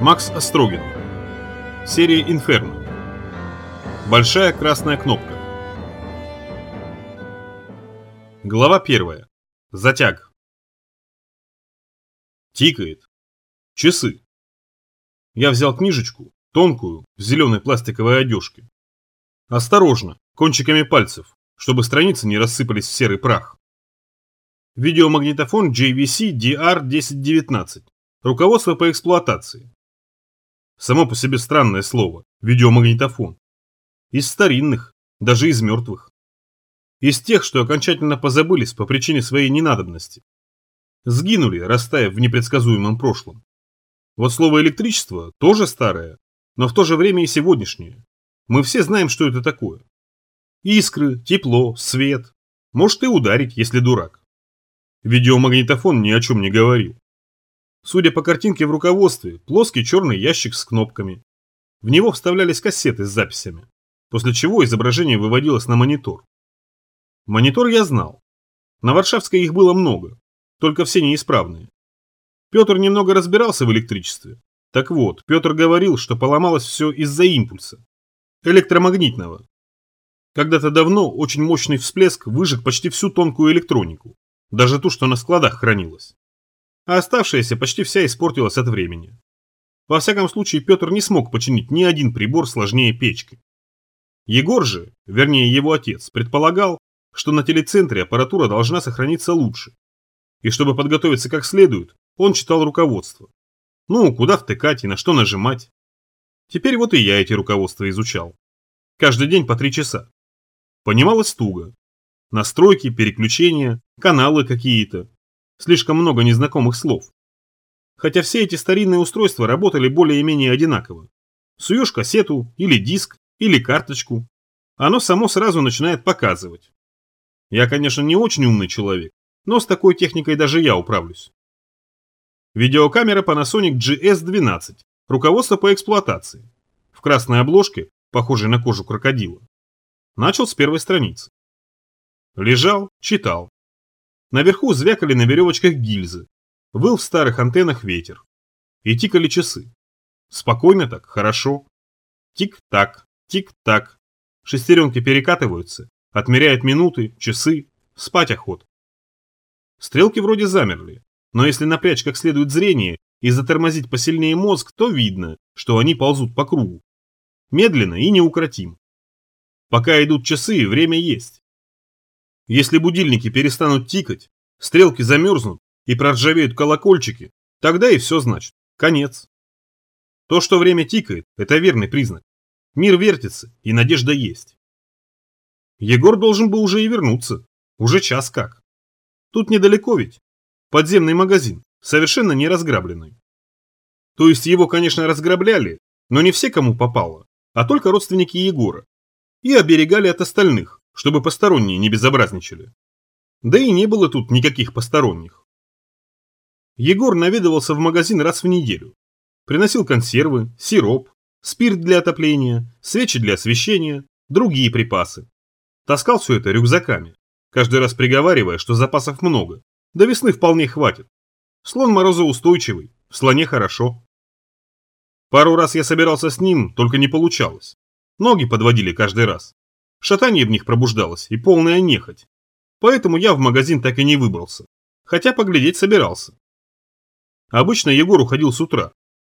Макс Острогин. Серия «Инферно». Большая красная кнопка. Глава первая. Затяг. Тикает. Часы. Я взял книжечку, тонкую, в зеленой пластиковой одежке. Осторожно, кончиками пальцев, чтобы страницы не рассыпались в серый прах. Видеомагнитофон JVC DR1019. Руководство по эксплуатации. Само по себе странное слово – видеомагнитофон. Из старинных, даже из мертвых. Из тех, что окончательно позабылись по причине своей ненадобности. Сгинули, растаяв в непредсказуемом прошлом. Вот слово электричество тоже старое, но в то же время и сегодняшнее. Мы все знаем, что это такое. Искры, тепло, свет. Может и ударить, если дурак. Видеомагнитофон ни о чем не говорил. Судя по картинке в руководстве, плоский черный ящик с кнопками. В него вставлялись кассеты с записями, после чего изображение выводилось на монитор. Монитор я знал. На Варшавской их было много, только все неисправные. Петр немного разбирался в электричестве. Так вот, Петр говорил, что поломалось все из-за импульса. Электромагнитного. Когда-то давно очень мощный всплеск выжег почти всю тонкую электронику, даже ту, что на складах хранилась а оставшаяся почти вся испортилась от времени. Во всяком случае, Петр не смог починить ни один прибор сложнее печки. Егор же, вернее его отец, предполагал, что на телецентре аппаратура должна сохраниться лучше. И чтобы подготовиться как следует, он читал руководство. Ну, куда втыкать и на что нажимать. Теперь вот и я эти руководства изучал. Каждый день по три часа. Понималось туго. Настройки, переключения, каналы какие-то, Слишком много незнакомых слов. Хотя все эти старинные устройства работали более-менее одинаково. Суешь кассету, или диск, или карточку. Оно само сразу начинает показывать. Я, конечно, не очень умный человек, но с такой техникой даже я управлюсь. Видеокамера Panasonic GS12. Руководство по эксплуатации. В красной обложке, похожей на кожу крокодила. Начал с первой страницы. Лежал, читал. Наверху звякали на веревочках гильзы. Выл в старых антеннах ветер. И тикали часы. Спокойно так, хорошо. Тик-так, тик-так. Шестеренки перекатываются, отмеряют минуты, часы, спать охот. Стрелки вроде замерли, но если напрячь как следует зрение и затормозить посильнее мозг, то видно, что они ползут по кругу. Медленно и неукротимо. Пока идут часы, время есть. Если будильники перестанут тикать, стрелки замерзнут и проржавеют колокольчики, тогда и все значит. Конец. То, что время тикает, это верный признак. Мир вертится, и надежда есть. Егор должен был уже и вернуться. Уже час как. Тут недалеко ведь. Подземный магазин, совершенно не разграбленный. То есть его, конечно, разграбляли, но не все, кому попало, а только родственники Егора. И оберегали от остальных, чтобы посторонние не безобразничали. Да и не было тут никаких посторонних. Егор наведывался в магазин раз в неделю. Приносил консервы, сироп, спирт для отопления, свечи для освещения, другие припасы. Таскал все это рюкзаками, каждый раз приговаривая, что запасов много, до весны вполне хватит. Слон морозоустойчивый, в слоне хорошо. Пару раз я собирался с ним, только не получалось. Ноги подводили каждый раз. Шатание в них пробуждалось и полная нехоть. Поэтому я в магазин так и не выбрался. Хотя поглядеть собирался. Обычно Егор уходил с утра.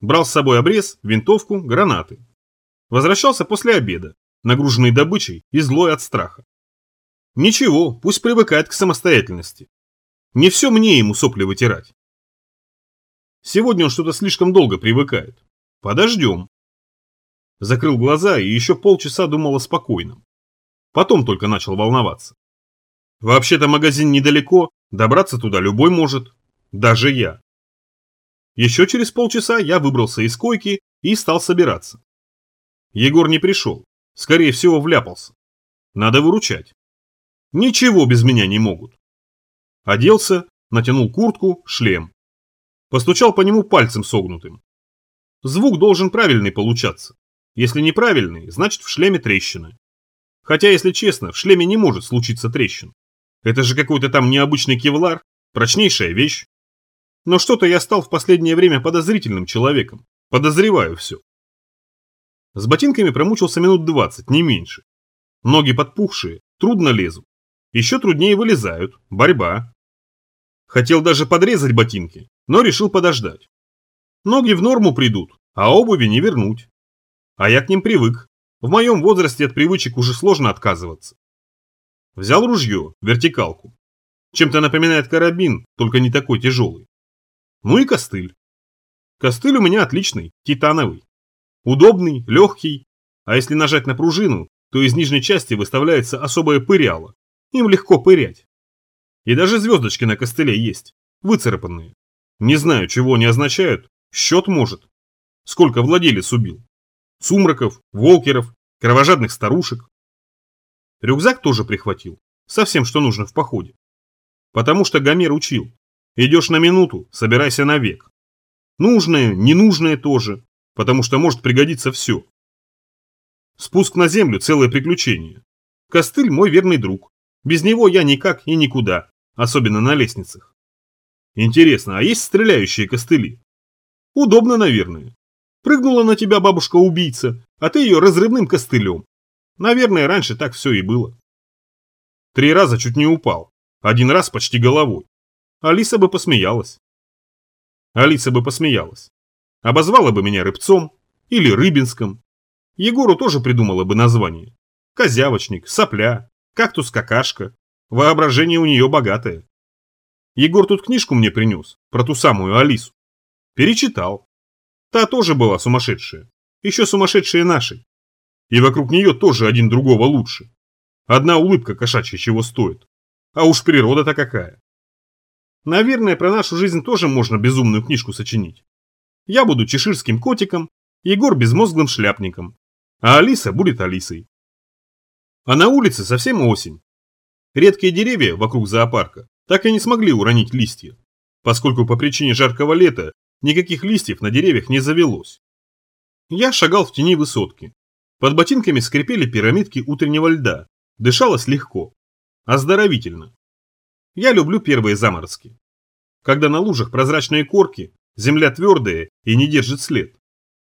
Брал с собой обрез, винтовку, гранаты. Возвращался после обеда, нагруженный добычей и злой от страха. Ничего, пусть привыкает к самостоятельности. Не все мне ему сопли вытирать. Сегодня он что-то слишком долго привыкает. Подождем. Закрыл глаза и еще полчаса думал о спокойном. Потом только начал волноваться. Вообще-то магазин недалеко, добраться туда любой может. Даже я. Еще через полчаса я выбрался из койки и стал собираться. Егор не пришел. Скорее всего, вляпался. Надо выручать. Ничего без меня не могут. Оделся, натянул куртку, шлем. Постучал по нему пальцем согнутым. Звук должен правильный получаться. Если неправильный, значит в шлеме трещина. Хотя, если честно, в шлеме не может случиться трещин. Это же какой-то там необычный кевлар, прочнейшая вещь. Но что-то я стал в последнее время подозрительным человеком. Подозреваю все. С ботинками промучился минут 20, не меньше. Ноги подпухшие, трудно лезут. Еще труднее вылезают, борьба. Хотел даже подрезать ботинки, но решил подождать. Ноги в норму придут, а обуви не вернуть. А я к ним привык. В моем возрасте от привычек уже сложно отказываться. Взял ружье, вертикалку. Чем-то напоминает карабин, только не такой тяжелый. Ну и костыль. Костыль у меня отличный, титановый. Удобный, легкий, а если нажать на пружину, то из нижней части выставляется особое пыряло. Им легко пырять. И даже звездочки на костыле есть, выцарапанные. Не знаю, чего они означают, счет может. Сколько владелец убил. Сумраков, волкеров, кровожадных старушек. Рюкзак тоже прихватил. Совсем что нужно в походе. Потому что Гомер учил. Идешь на минуту, собирайся на век. Нужное, ненужное тоже, потому что может пригодиться все. Спуск на землю – целое приключение. Костыль – мой верный друг. Без него я никак и никуда, особенно на лестницах. Интересно, а есть стреляющие костыли? Удобно, наверное. Прыгнула на тебя бабушка-убийца, а ты ее разрывным костылем. Наверное, раньше так все и было. Три раза чуть не упал, один раз почти головой. Алиса бы посмеялась. Алиса бы посмеялась. Обозвала бы меня рыбцом или рыбинском. Егору тоже придумала бы название. Козявочник, сопля, кактус-какашка. Воображение у нее богатое. Егор тут книжку мне принес, про ту самую Алису. Перечитал. Та тоже была сумасшедшая. Еще сумасшедшая нашей. И вокруг нее тоже один другого лучше. Одна улыбка кошачья чего стоит. А уж природа-то какая. Наверное, про нашу жизнь тоже можно безумную книжку сочинить. Я буду чеширским котиком, Егор безмозглым шляпником, а Алиса будет Алисой. А на улице совсем осень. Редкие деревья вокруг зоопарка так и не смогли уронить листья, поскольку по причине жаркого лета никаких листьев на деревьях не завелось. Я шагал в тени высотки. Под ботинками скрипели пирамидки утреннего льда, дышалось легко, оздоровительно. Я люблю первые заморозки. Когда на лужах прозрачные корки, земля твердая и не держит след.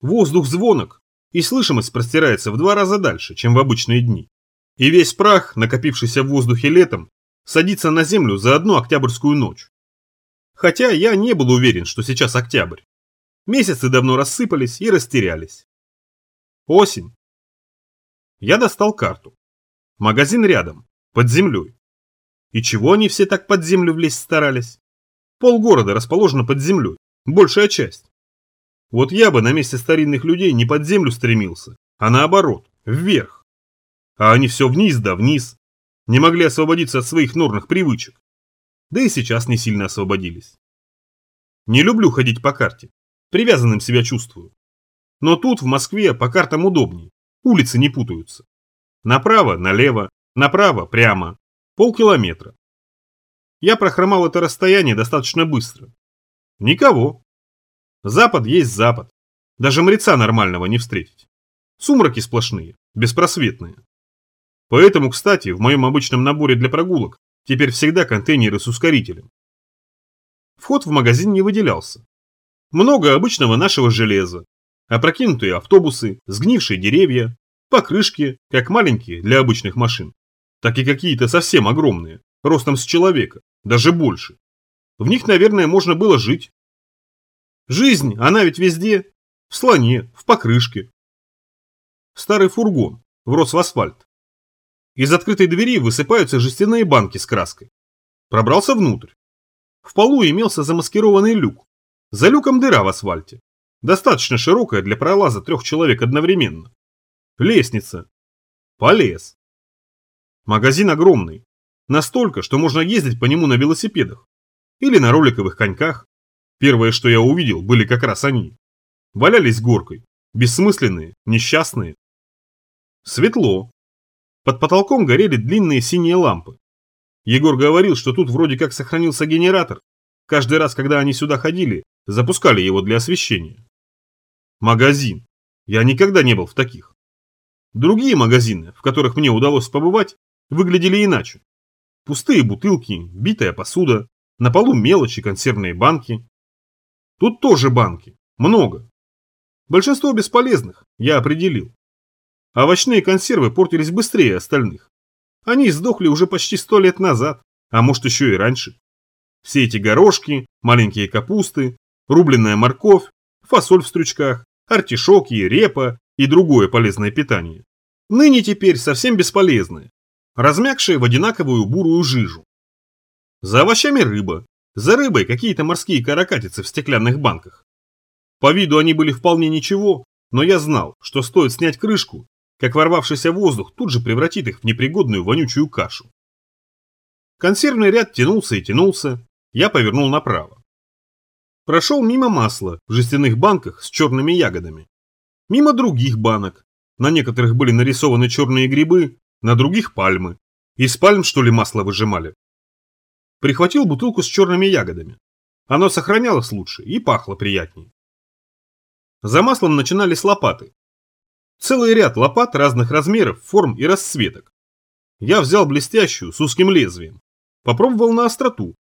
Воздух звонок, и слышимость простирается в два раза дальше, чем в обычные дни. И весь прах, накопившийся в воздухе летом, садится на землю за одну октябрьскую ночь. Хотя я не был уверен, что сейчас октябрь. Месяцы давно рассыпались и растерялись. Осень. Я достал карту. Магазин рядом, под землей. И чего они все так под землю влезть старались? Полгорода расположено под землей, большая часть. Вот я бы на месте старинных людей не под землю стремился, а наоборот, вверх. А они все вниз да вниз. Не могли освободиться от своих норных привычек. Да и сейчас не сильно освободились. Не люблю ходить по карте. Привязанным себя чувствую. Но тут, в Москве, по картам удобнее. Улицы не путаются. Направо, налево, направо, прямо. Полкилометра. Я прохромал это расстояние достаточно быстро. Никого. Запад есть запад. Даже мреца нормального не встретить. Сумраки сплошные, беспросветные. Поэтому, кстати, в моем обычном наборе для прогулок теперь всегда контейнеры с ускорителем. Вход в магазин не выделялся. Много обычного нашего железа, опрокинутые автобусы, сгнившие деревья, покрышки, как маленькие для обычных машин, так и какие-то совсем огромные, ростом с человека, даже больше. В них, наверное, можно было жить. Жизнь, она ведь везде. В слоне, в покрышке. Старый фургон, врос в асфальт. Из открытой двери высыпаются жестяные банки с краской. Пробрался внутрь. В полу имелся замаскированный люк. За люком дыра в асфальте. Достаточно широкая для пролаза трех человек одновременно. Лестница. Полез. Магазин огромный. Настолько, что можно ездить по нему на велосипедах. Или на роликовых коньках. Первое, что я увидел, были как раз они. Валялись горкой. Бессмысленные, несчастные. Светло. Под потолком горели длинные синие лампы. Егор говорил, что тут вроде как сохранился генератор, Каждый раз, когда они сюда ходили, запускали его для освещения. Магазин. Я никогда не был в таких. Другие магазины, в которых мне удалось побывать, выглядели иначе. Пустые бутылки, битая посуда, на полу мелочи, консервные банки. Тут тоже банки, много. Большинство бесполезных, я определил. Овощные консервы портились быстрее остальных. Они сдохли уже почти сто лет назад, а может еще и раньше. Все эти горошки, маленькие капусты, рубленная морковь, фасоль в стручках, артишоки, репа и другое полезное питание. Ныне теперь совсем бесполезные, размягшие в одинаковую бурую жижу. За овощами рыба, за рыбой какие-то морские каракатицы в стеклянных банках. По виду они были вполне ничего, но я знал, что стоит снять крышку, как ворвавшийся воздух тут же превратит их в непригодную вонючую кашу. Консервный ряд тянулся и тянулся, я повернул направо. Прошел мимо масла в жестяных банках с черными ягодами. Мимо других банок. На некоторых были нарисованы черные грибы, на других пальмы. Из пальм, что ли, масло выжимали? Прихватил бутылку с черными ягодами. Оно сохранялось лучше и пахло приятнее. За маслом начинали с лопаты. Целый ряд лопат разных размеров, форм и расцветок. Я взял блестящую, с узким лезвием. Попробовал на остроту,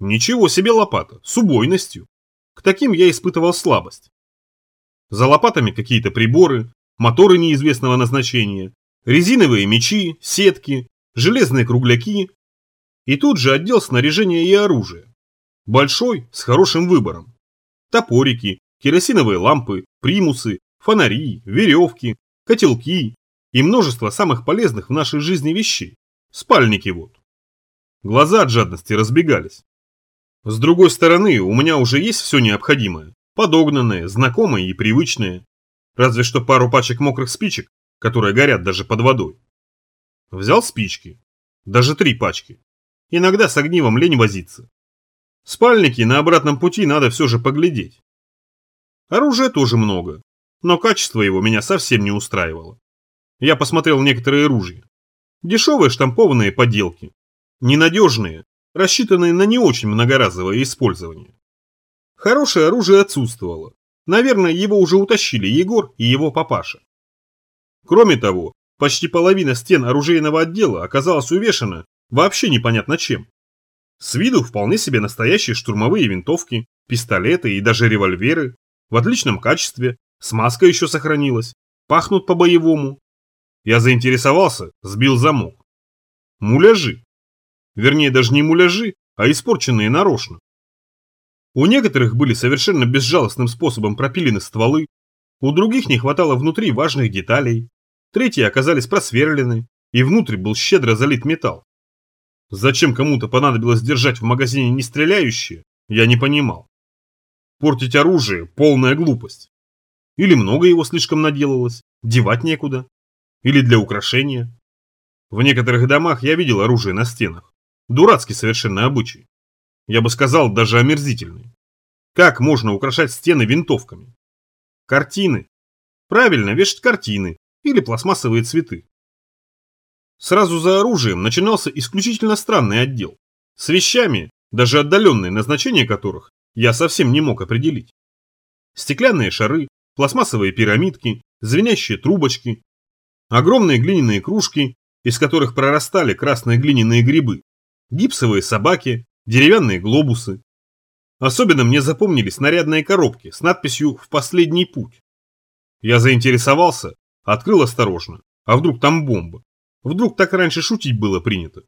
Ничего себе лопата, с убойностью. К таким я испытывал слабость. За лопатами какие-то приборы, моторы неизвестного назначения, резиновые мечи, сетки, железные кругляки. И тут же отдел снаряжения и оружия. Большой, с хорошим выбором. Топорики, керосиновые лампы, примусы, фонари, веревки, котелки и множество самых полезных в нашей жизни вещей. Спальники вот. Глаза от жадности разбегались. С другой стороны, у меня уже есть все необходимое. Подогнанное, знакомое и привычное. Разве что пару пачек мокрых спичек, которые горят даже под водой. Взял спички. Даже три пачки. Иногда с огнивом лень возиться. Спальники на обратном пути надо все же поглядеть. Оружия тоже много, но качество его меня совсем не устраивало. Я посмотрел некоторые ружья. Дешевые штампованные поделки. Ненадежные, рассчитанные на не очень многоразовое использование. Хорошее оружие отсутствовало. Наверное, его уже утащили Егор и его папаша. Кроме того, почти половина стен оружейного отдела оказалась увешана вообще непонятно чем. С виду вполне себе настоящие штурмовые винтовки, пистолеты и даже револьверы, в отличном качестве, смазка еще сохранилась, пахнут по-боевому. Я заинтересовался, сбил замок. Муляжи. Вернее, даже не муляжи, а испорченные нарочно. У некоторых были совершенно безжалостным способом пропилены стволы, у других не хватало внутри важных деталей, третьи оказались просверлены, и внутрь был щедро залит металл. Зачем кому-то понадобилось держать в магазине не стреляющие, я не понимал. Портить оружие – полная глупость. Или много его слишком наделалось, девать некуда. Или для украшения. В некоторых домах я видел оружие на стенах. Дурацкий совершенно обычай. Я бы сказал, даже омерзительный. Как можно украшать стены винтовками? Картины. Правильно, вешать картины или пластмассовые цветы. Сразу за оружием начинался исключительно странный отдел. С вещами, даже отдаленные назначения которых я совсем не мог определить. Стеклянные шары, пластмассовые пирамидки, звенящие трубочки, огромные глиняные кружки, из которых прорастали красные глиняные грибы, гипсовые собаки, деревянные глобусы. Особенно мне запомнились снарядные коробки с надписью «В последний путь». Я заинтересовался, открыл осторожно. А вдруг там бомба? Вдруг так раньше шутить было принято?